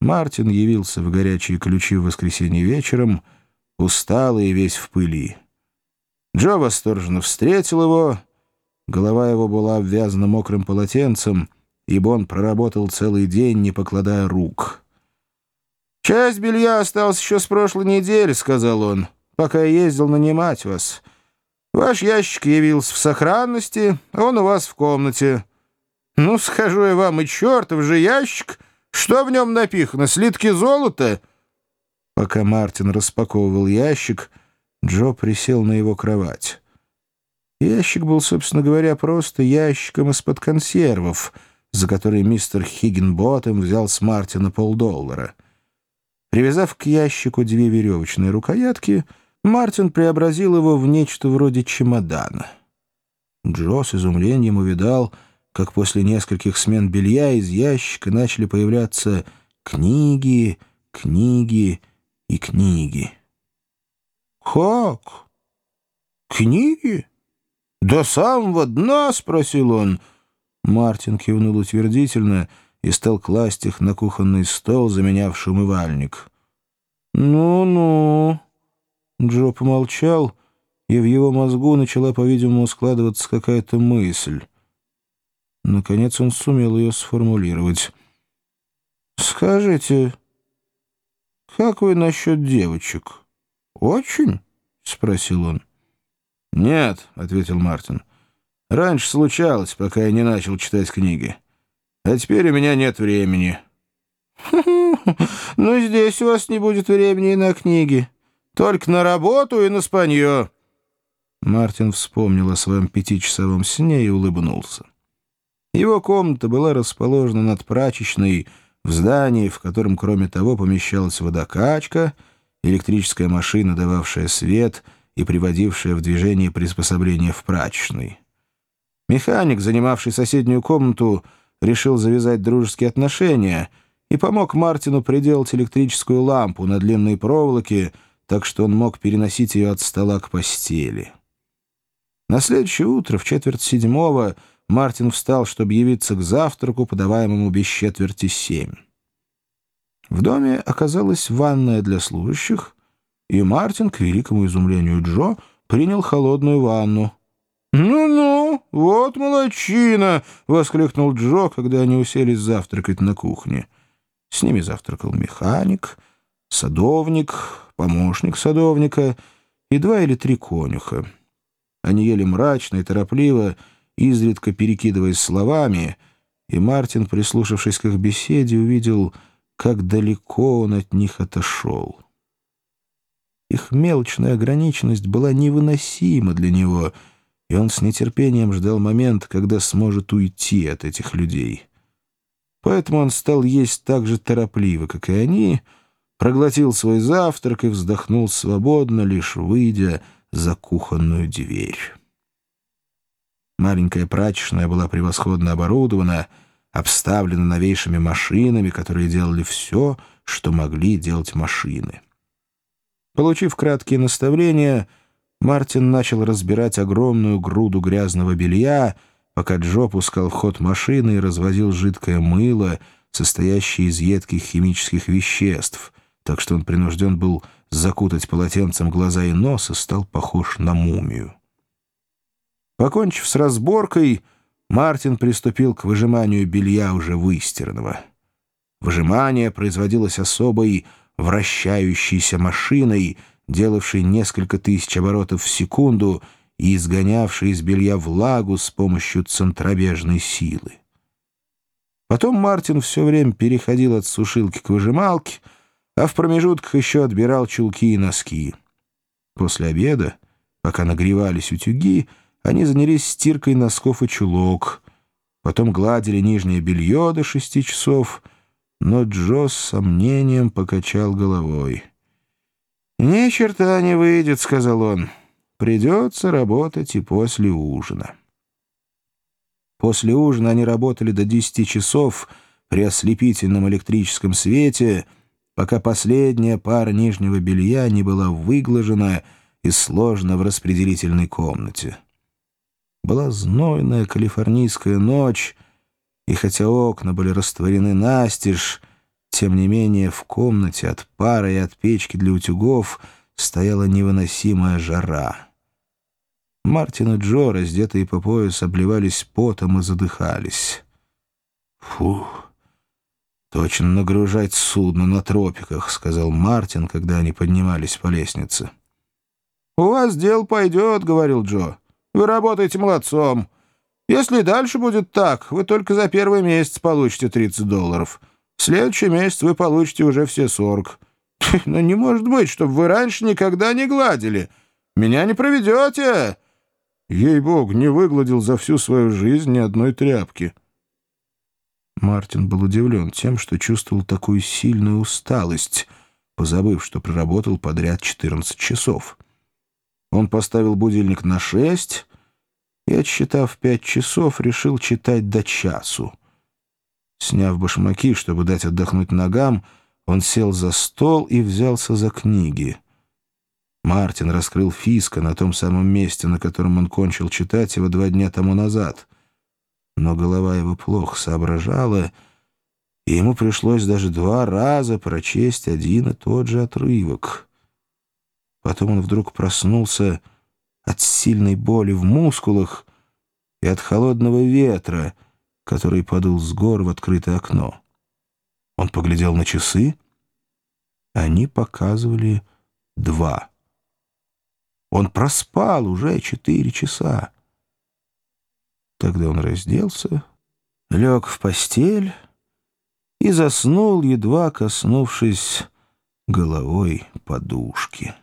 Мартин явился в горячие ключи в воскресенье вечером, усталый и весь в пыли. Джо восторженно встретил его. Голова его была обвязана мокрым полотенцем, ибо он проработал целый день, не покладая рук. «Часть белья осталась еще с прошлой недели», — сказал он, — «пока я ездил нанимать вас. Ваш ящик явился в сохранности, он у вас в комнате. Ну, скажу я вам, и чертов же ящик!» Что в нем напихано? Слитки золота?» Пока Мартин распаковывал ящик, Джо присел на его кровать. Ящик был, собственно говоря, просто ящиком из-под консервов, за который мистер Хиггинботтем взял с Мартина полдоллара. Привязав к ящику две веревочные рукоятки, Мартин преобразил его в нечто вроде чемодана. Джо с изумлением увидал — как после нескольких смен белья из ящика начали появляться книги, книги и книги. «Как? Книги? До самого дна?» — спросил он. Мартин кивнул утвердительно и стал класть их на кухонный стол, заменявший умывальник. «Ну-ну...» Джо помолчал, и в его мозгу начала, по-видимому, складываться какая-то мысль. Наконец он сумел ее сформулировать. «Скажите, как вы насчет девочек? Очень?» — спросил он. «Нет», — ответил Мартин. «Раньше случалось, пока я не начал читать книги. А теперь у меня нет времени». «Ну, здесь у вас не будет времени на книги. Только на работу и на спанье». Мартин вспомнил о своем пятичасовом сне и улыбнулся. Его комната была расположена над прачечной в здании, в котором, кроме того, помещалась водокачка, электрическая машина, дававшая свет и приводившая в движение приспособления в прачечной. Механик, занимавший соседнюю комнату, решил завязать дружеские отношения и помог Мартину приделать электрическую лампу на длинной проволоке, так что он мог переносить ее от стола к постели. На следующее утро, в четверть седьмого, Мартин встал, чтобы явиться к завтраку, подаваемому без четверти семь. В доме оказалась ванная для служащих, и Мартин, к великому изумлению Джо, принял холодную ванну. «Ну-ну, вот молодчина!» — воскликнул Джо, когда они уселись завтракать на кухне. С ними завтракал механик, садовник, помощник садовника и два или три конюха. Они ели мрачно и торопливо, изредка перекидываясь словами, и Мартин, прислушавшись к их беседе, увидел, как далеко он от них отошел. Их мелочная ограниченность была невыносима для него, и он с нетерпением ждал момент, когда сможет уйти от этих людей. Поэтому он стал есть так же торопливо, как и они, проглотил свой завтрак и вздохнул свободно, лишь выйдя за кухонную дверь. Маленькая прачечная была превосходно оборудована, обставлена новейшими машинами, которые делали все, что могли делать машины. Получив краткие наставления, Мартин начал разбирать огромную груду грязного белья, пока Джо пускал в ход машины и развозил жидкое мыло, состоящее из едких химических веществ, так что он принужден был закутать полотенцем глаза и нос и стал похож на мумию. Покончив с разборкой, Мартин приступил к выжиманию белья уже выстиранного. Выжимание производилось особой вращающейся машиной, делавшей несколько тысяч оборотов в секунду и изгонявшей из белья влагу с помощью центробежной силы. Потом Мартин все время переходил от сушилки к выжималке, а в промежутках еще отбирал чулки и носки. После обеда, пока нагревались утюги, они занялись стиркой носков и чулок, потом гладили нижнее белье до шести часов, но Джо с сомнением покачал головой. «Ни черта не выйдет», — сказал он. «Придется работать и после ужина». После ужина они работали до десяти часов при ослепительном электрическом свете, пока последняя пара нижнего белья не была выглажена и сложена в распределительной комнате. Была знойная калифорнийская ночь, и хотя окна были растворены настежь, Тем не менее, в комнате от пара и от печки для утюгов стояла невыносимая жара. Мартин и Джо, раздетые по пояс, обливались потом и задыхались. «Фух, точно нагружать судно на тропиках», — сказал Мартин, когда они поднимались по лестнице. «У вас дело пойдет», — говорил Джо. «Вы работаете молодцом. Если дальше будет так, вы только за первый месяц получите 30 долларов. В следующий месяц вы получите уже все 40. Но не может быть, чтобы вы раньше никогда не гладили. Меня не проведете!» Ей-бог, не выгладил за всю свою жизнь ни одной тряпки. Мартин был удивлен тем, что чувствовал такую сильную усталость, позабыв, что проработал подряд 14 часов. Он поставил будильник на шесть и, отсчитав пять часов, решил читать до часу. Сняв башмаки, чтобы дать отдохнуть ногам, он сел за стол и взялся за книги — Мартин раскрыл Фиска на том самом месте, на котором он кончил читать его два дня тому назад. Но голова его плохо соображала, и ему пришлось даже два раза прочесть один и тот же отрывок. Потом он вдруг проснулся от сильной боли в мускулах и от холодного ветра, который подул с гор в открытое окно. Он поглядел на часы. Они показывали два. Он проспал уже четыре часа. Тогда он разделся, лег в постель и заснул, едва коснувшись головой подушки.